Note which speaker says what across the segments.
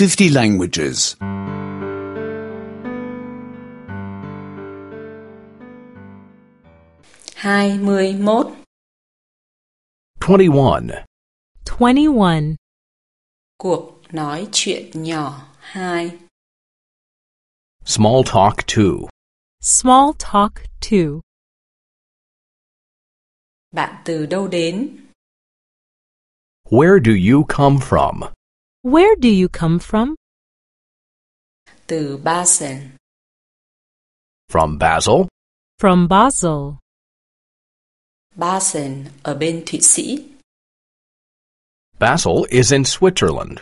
Speaker 1: 50 languages.
Speaker 2: 21
Speaker 3: 21.
Speaker 4: 21.
Speaker 2: Cuộc nói chuyện nhỏ 2
Speaker 3: Small talk 2.
Speaker 4: Small talk 2.
Speaker 2: Bạn từ đâu đến?
Speaker 3: Where do you come from?
Speaker 4: Where do you come from?
Speaker 2: Từ Basel.
Speaker 3: From Basel?
Speaker 4: From Basel.
Speaker 2: Basel ở bên Thụy Sĩ.
Speaker 3: Basel is in Switzerland.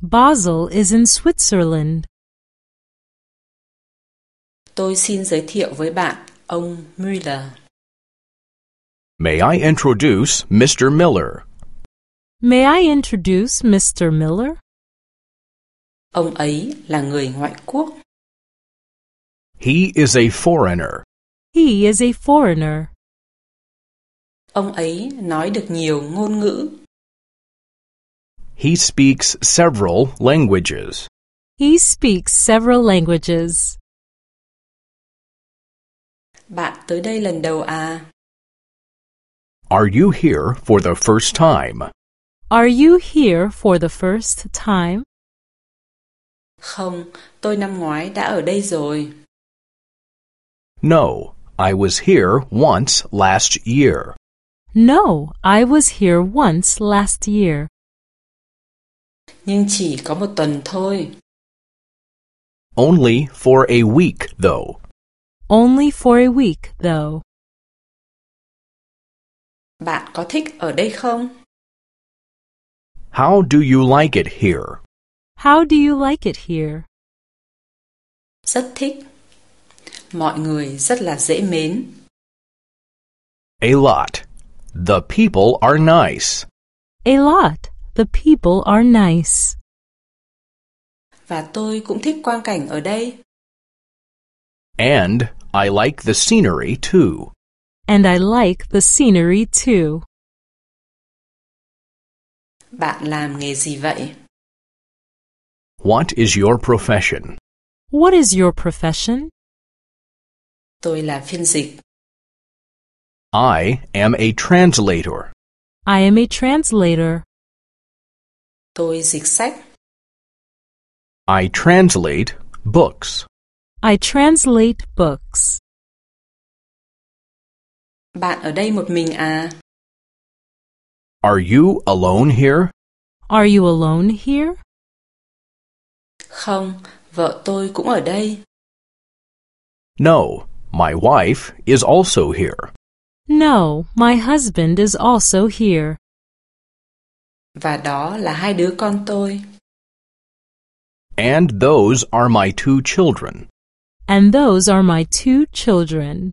Speaker 4: Basel is in Switzerland.
Speaker 2: Tôi xin giới thiệu với bạn ông Müller.
Speaker 3: May I introduce Mr. Miller?
Speaker 4: May I introduce Mr. Miller?
Speaker 2: Ông ấy là người ngoại quốc.
Speaker 3: He is a foreigner.
Speaker 4: He is a foreigner.
Speaker 2: Ông ấy nói được nhiều ngôn ngữ.
Speaker 3: He speaks several languages.
Speaker 4: He speaks several languages.
Speaker 2: Bạn tới đây lần đầu à?
Speaker 3: Are you here for the first time?
Speaker 4: Are you here for the first time?
Speaker 2: Không, tôi năm ngoái đã ở đây rồi.
Speaker 3: No, I was here once last year.
Speaker 4: No, I was here once last year.
Speaker 2: Nhưng chỉ có một tuần thôi.
Speaker 3: Only for a week, though.
Speaker 4: Only for a week, though.
Speaker 2: Bạn có thích ở đây không?
Speaker 3: How do you like it here?
Speaker 4: How do you like it here?
Speaker 2: Rất thích. Mọi người rất là dễ mến.
Speaker 3: A lot. The people are nice.
Speaker 4: A lot. The people are nice.
Speaker 2: Và tôi cũng thích quang cảnh ở đây.
Speaker 3: And I like the scenery too.
Speaker 4: And I like the scenery too.
Speaker 2: Bạn làm nghề gì vậy?
Speaker 3: What is your profession?
Speaker 4: What is your profession?
Speaker 2: Tôi là phiên dịch.
Speaker 3: I am a translator.
Speaker 4: I am a translator.
Speaker 2: Tôi dịch sách.
Speaker 3: I translate books.
Speaker 4: I translate books.
Speaker 2: Bạn ở đây một mình à?
Speaker 3: Are you alone here?
Speaker 4: Are you alone here?
Speaker 2: Không, vợ tôi cũng ở đây.
Speaker 3: No, my wife is also here.
Speaker 4: No, my husband is also here.
Speaker 2: Và đó là hai đứa con tôi.
Speaker 3: And those are my two children.
Speaker 4: And those are my two children.